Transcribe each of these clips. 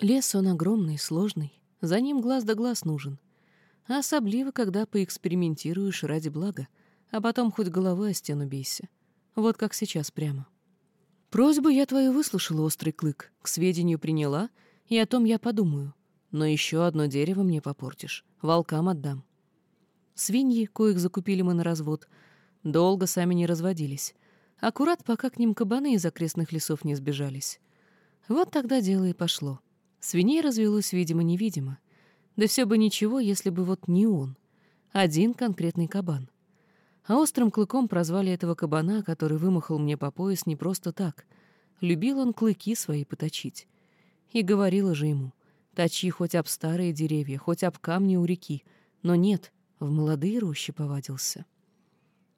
Лес он огромный, сложный, за ним глаз да глаз нужен. Особливо, когда поэкспериментируешь ради блага, а потом хоть головой о стену бейся. Вот как сейчас прямо. Просьбу я твою выслушала, острый клык, к сведению приняла, и о том я подумаю. Но еще одно дерево мне попортишь, волкам отдам. Свиньи, коих закупили мы на развод, долго сами не разводились. Аккурат, пока к ним кабаны из окрестных лесов не сбежались. Вот тогда дело и пошло. Свиней развелось видимо-невидимо. Да все бы ничего, если бы вот не он. Один конкретный кабан. А острым клыком прозвали этого кабана, который вымахал мне по пояс не просто так. Любил он клыки свои поточить. И говорила же ему, точи хоть об старые деревья, хоть об камни у реки. Но нет, в молодые рощи повадился.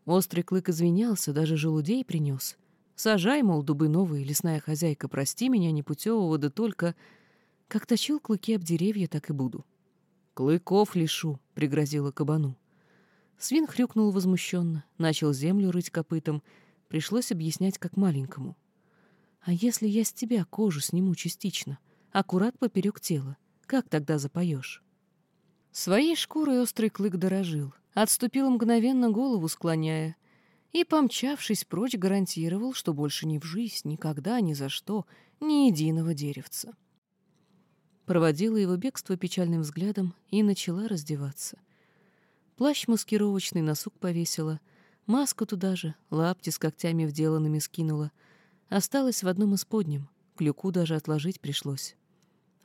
Острый клык извинялся, даже желудей принес. Сажай, мол, дубы новые, лесная хозяйка, прости меня непутевого, да только как точил клыки об деревья, так и буду. «Клыков лишу», — пригрозила кабану. Свин хрюкнул возмущенно, начал землю рыть копытом. Пришлось объяснять как маленькому. «А если я с тебя кожу сниму частично, аккурат поперек тела, как тогда запоешь?» Своей шкурой острый клык дорожил, отступил мгновенно голову склоняя и, помчавшись прочь, гарантировал, что больше ни в жизнь, никогда, ни за что, ни единого деревца проводила его бегство печальным взглядом и начала раздеваться. Плащ маскировочный на сук повесила, маску туда же, лапти с когтями вделанными скинула. Осталась в одном из подним, клюку даже отложить пришлось.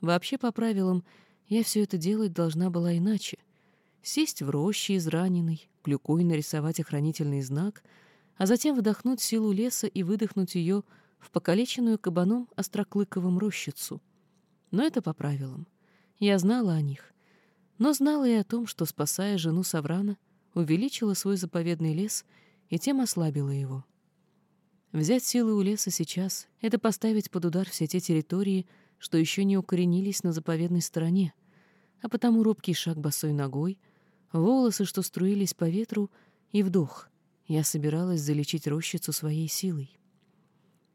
Вообще, по правилам, я все это делать должна была иначе. Сесть в роще израненный, клюкой нарисовать охранительный знак, а затем вдохнуть силу леса и выдохнуть ее в покалеченную кабаном остроклыковым рощицу — но это по правилам. Я знала о них. Но знала и о том, что, спасая жену Саврана, увеличила свой заповедный лес и тем ослабила его. Взять силы у леса сейчас — это поставить под удар все те территории, что еще не укоренились на заповедной стороне, а потому робкий шаг босой ногой, волосы, что струились по ветру, и вдох. Я собиралась залечить рощицу своей силой.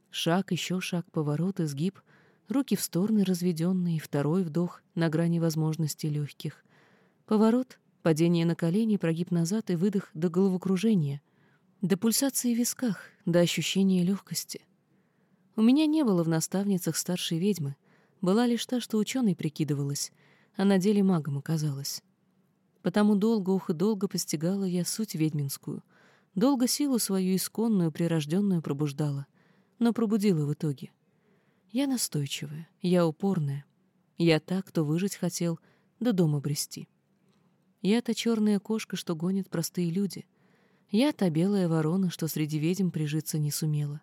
Шаг, еще шаг, поворот, изгиб — руки в стороны разведенные, второй вдох на грани возможностей легких. Поворот, падение на колени, прогиб назад и выдох до головокружения, до пульсации в висках, до ощущения легкости. У меня не было в наставницах старшей ведьмы, была лишь та, что ученой прикидывалась, а на деле магом оказалась. Потому долго, ух и долго постигала я суть ведьминскую, долго силу свою исконную, прирожденную пробуждала, но пробудила в итоге — я настойчивая, я упорная. Я та, кто выжить хотел, до дома брести. Я та черная кошка, что гонит простые люди. Я та белая ворона, что среди ведьм прижиться не сумела.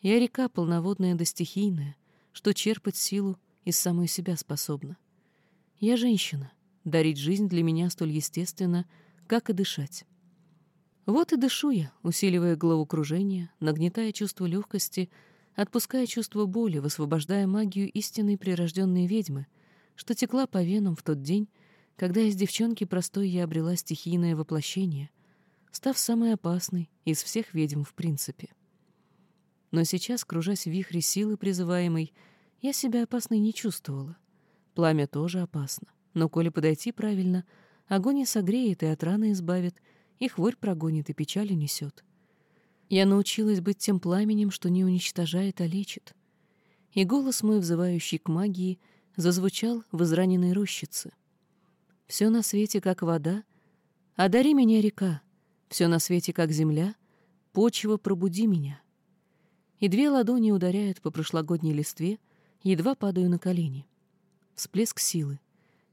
Я река полноводная да стихийная, что черпать силу из самой себя способна. Я женщина, дарить жизнь для меня столь естественно, как и дышать. Вот и дышу я, усиливая головокружение, нагнетая чувство легкости — отпуская чувство боли, высвобождая магию истинной прирожденной ведьмы, что текла по венам в тот день, когда из девчонки простой я обрела стихийное воплощение, став самой опасной из всех ведьм в принципе. Но сейчас, кружась в вихре силы призываемой, я себя опасной не чувствовала. Пламя тоже опасно, но коли подойти правильно, огонь и согреет, и от раны избавит, и хворь прогонит, и печаль унесет. Я научилась быть тем пламенем, что не уничтожает, а лечит. И голос мой, взывающий к магии, зазвучал в израненной рощице. Все на свете, как вода, одари меня, река, все на свете, как земля, почва, пробуди меня. И две ладони ударяют по прошлогодней листве, едва падаю на колени. Всплеск силы,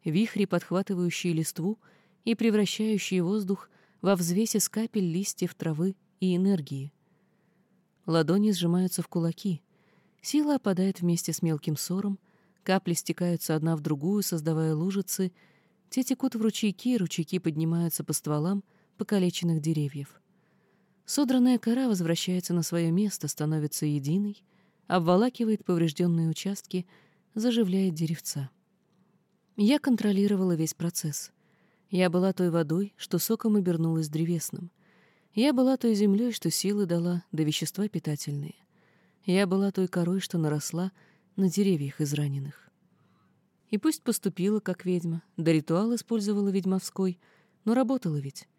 вихри, подхватывающие листву и превращающие воздух во взвесе из капель листьев травы и энергии. Ладони сжимаются в кулаки. Сила опадает вместе с мелким ссором, капли стекаются одна в другую, создавая лужицы, те текут в ручейки, ручейки поднимаются по стволам покалеченных деревьев. Содранная кора возвращается на свое место, становится единой, обволакивает поврежденные участки, заживляет деревца. Я контролировала весь процесс. Я была той водой, что соком обернулась древесным — я была той землей, что силы дала, да вещества питательные. Я была той корой, что наросла на деревьях израненных. И пусть поступила как ведьма, да ритуал использовала ведьмовской, но работала ведь.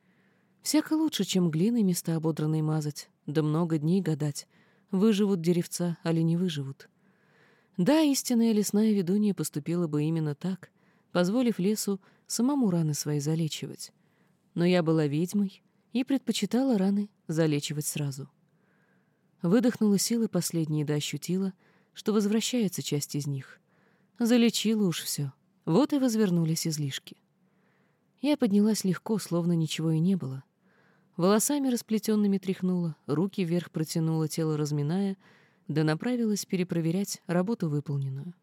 Всяко лучше, чем глиной места ободранные мазать, да много дней гадать, выживут деревца, али не выживут. Да, истинная лесная ведунья поступила бы именно так, позволив лесу самому раны свои залечивать. Но я была ведьмой и предпочитала раны залечивать сразу. Выдохнула силы последние да ощутила, что возвращается часть из них. Залечила уж все. Вот и возвернулись излишки. Я поднялась легко, словно ничего и не было. Волосами расплетенными тряхнула, руки вверх протянула, тело разминая, да направилась перепроверять работу выполненную.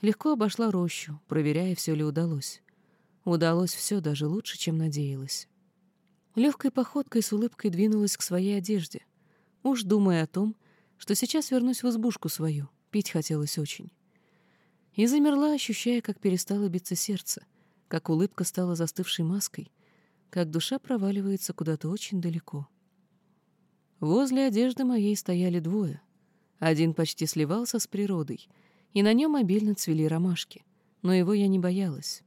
Легко обошла рощу, проверяя, все ли удалось. Удалось все даже лучше, чем надеялась. Легкой походкой с улыбкой двинулась к своей одежде, уж думая о том, что сейчас вернусь в избушку свою, пить хотелось очень. И замерла, ощущая, как перестало биться сердце, как улыбка стала застывшей маской, как душа проваливается куда-то очень далеко. Возле одежды моей стояли двое. Один почти сливался с природой, и на нем обильно цвели ромашки, но его я не боялась.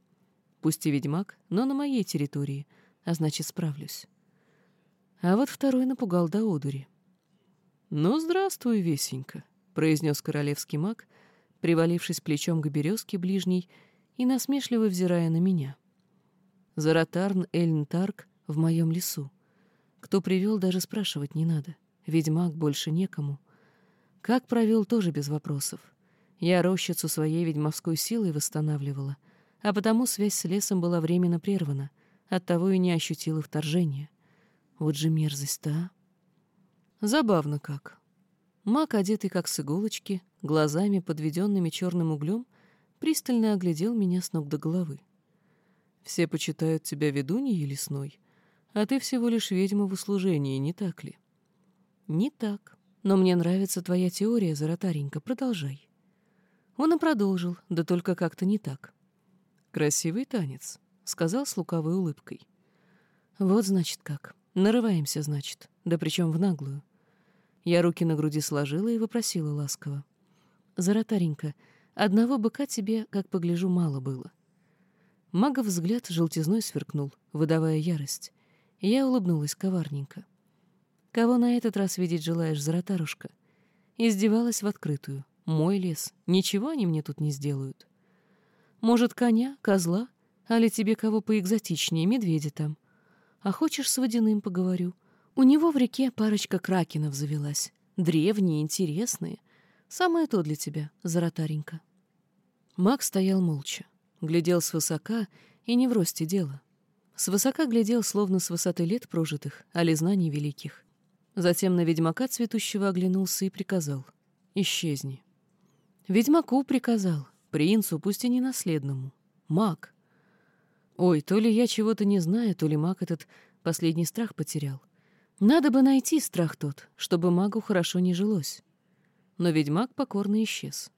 Пусть и ведьмак, но на моей территории, а значит, справлюсь. А вот второй напугал до одури. «Ну, здравствуй, Весенька», — произнес королевский маг, привалившись плечом к березке ближней и насмешливо взирая на меня. Заратарн Эльнтарк в моем лесу. Кто привел, даже спрашивать не надо. Ведьмак больше некому. Как провел, тоже без вопросов. Я рощицу своей ведьмовской силой восстанавливала, а потому связь с лесом была временно прервана, оттого и не ощутила вторжения. Вот же мерзость-то, а! Забавно как. Маг, одетый как с иголочки, глазами, подведенными черным углем, пристально оглядел меня с ног до головы. Все почитают тебя ведуньей лесной, а ты всего лишь ведьма в услужении, не так ли? Не так. Но мне нравится твоя теория, Заратаренька, продолжай. Он и продолжил, да только как-то не так. Красивый танец, сказал с лукавой улыбкой. Вот значит как. Нарываемся, значит, да причем в наглую. Я руки на груди сложила и вопросила ласково. «Заратаренька, одного быка тебе, как погляжу, мало было». Магов взгляд желтизной сверкнул, выдавая ярость. Я улыбнулась коварненько. «Кого на этот раз видеть желаешь, Заратарушка?» Издевалась в открытую. «Мой лес. Ничего они мне тут не сделают». «Может, коня, козла? Али тебе кого поэкзотичнее, медведя там? А хочешь, с водяным поговорю? У него в реке парочка кракенов завелась. Древние, интересные. Самое то для тебя, Заратаренька. Маг стоял молча. Глядел свысока, и не в росте дело. Свысока глядел, словно с высоты лет прожитых, али знаний великих. Затем на ведьмака цветущего оглянулся и приказал. «Исчезни». Ведьмаку приказал, принцу, пусть и не наследному. Маг. Ой, то ли я чего-то не знаю, то ли маг этот последний страх потерял. Надо бы найти страх тот, чтобы магу хорошо не жилось. Но ведьмак покорно исчез.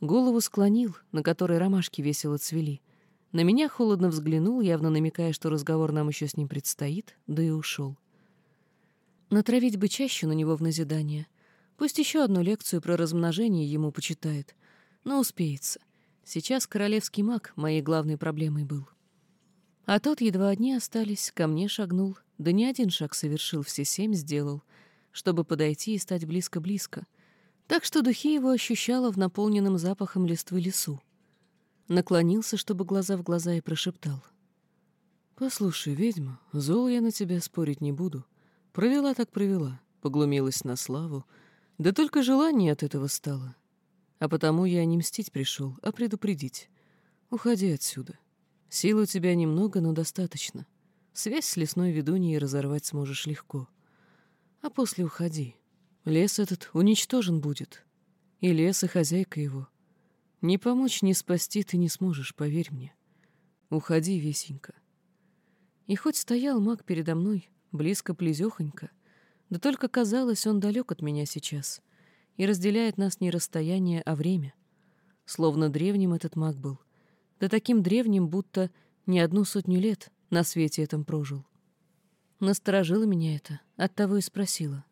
Голову склонил, на которой ромашки весело цвели. На меня холодно взглянул, явно намекая, что разговор нам еще с ним предстоит, да и ушел. Натравить бы чаще на него в назидание. Пусть еще одну лекцию про размножение ему почитает. Но успеется. Сейчас королевский маг моей главной проблемой был. А тот, едва одни остались, ко мне шагнул, да не один шаг совершил, все семь сделал, чтобы подойти и стать близко-близко. Так что духи его ощущала в наполненном запахом листвы лесу. Наклонился, чтобы глаза в глаза, и прошептал. «Послушай, ведьма, зол я на тебя спорить не буду. Провела так провела, поглумилась на славу, да только желание от этого стало. А потому я не мстить пришел, а предупредить. Уходи отсюда. Сил у тебя немного, но достаточно. Связь с лесной ведуньей разорвать сможешь легко. А после уходи. Лес этот уничтожен будет. И лес, и хозяйка его. Не помочь, не спасти ты не сможешь, поверь мне. Уходи, Весенька. И хоть стоял маг передо мной, близко плезехонько, да только казалось, он далек от меня сейчас и разделяет нас не расстояние, а время. Словно древним этот маг был. Да таким древним, будто не одну сотню лет на свете этом прожил. Насторожило меня это, оттого и спросила.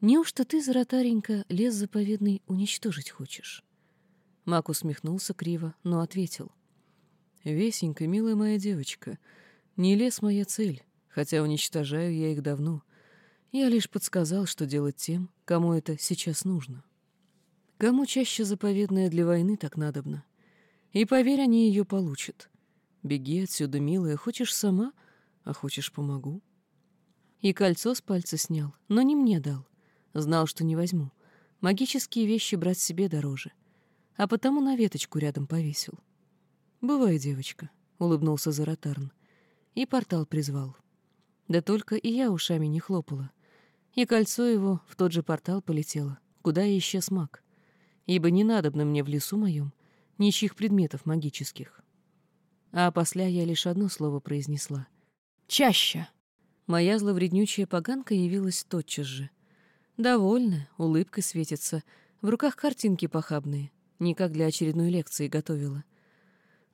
«Неужто ты, Заратаренька, лес заповедный уничтожить хочешь?» Мак усмехнулся криво, но ответил. «Весенька, милая моя девочка, не лес моя цель, хотя уничтожаю я их давно. Я лишь подсказал, что делать тем, кому это сейчас нужно. Кому чаще заповедное для войны так надобно. И поверь, они ее получат. Беги отсюда, милая, хочешь сама, а хочешь помогу. И кольцо с пальца снял, но не мне дал. Знал, что не возьму. Магические вещи брать себе дороже. А потому на веточку рядом повесил. «Бывай, девочка», — улыбнулся Заратарн. И портал призвал. Да только и я ушами не хлопала. И кольцо его в тот же портал полетело, куда и исчез маг. Ибо не надобно мне в лесу моем ничьих предметов магических. А после я лишь одно слово произнесла. «Чаще!» Моя зловреднючая поганка явилась тотчас же. Довольно, улыбкой светится, в руках картинки похабные, не как для очередной лекции готовила.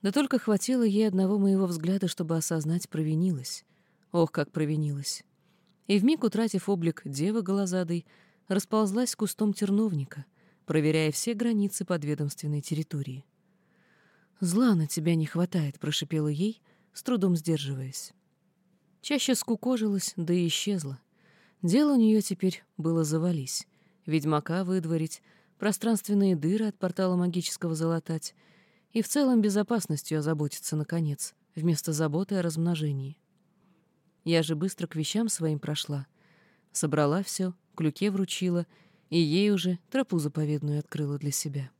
Да только хватило ей одного моего взгляда, чтобы осознать, провинилась. Ох, как провинилась. И вмиг, утратив облик девы голозадой, расползлась кустом терновника, проверяя все границы подведомственной территории. «Зла на тебя не хватает», — прошипела ей, с трудом сдерживаясь. Чаще скукожилась, да и исчезла. Дело у нее теперь было завались. Ведьмака выдворить, пространственные дыры от портала магического залатать и в целом безопасностью озаботиться, наконец, вместо заботы о размножении. Я же быстро к вещам своим прошла. Собрала все, клюке вручила, и ей уже тропу заповедную открыла для себя.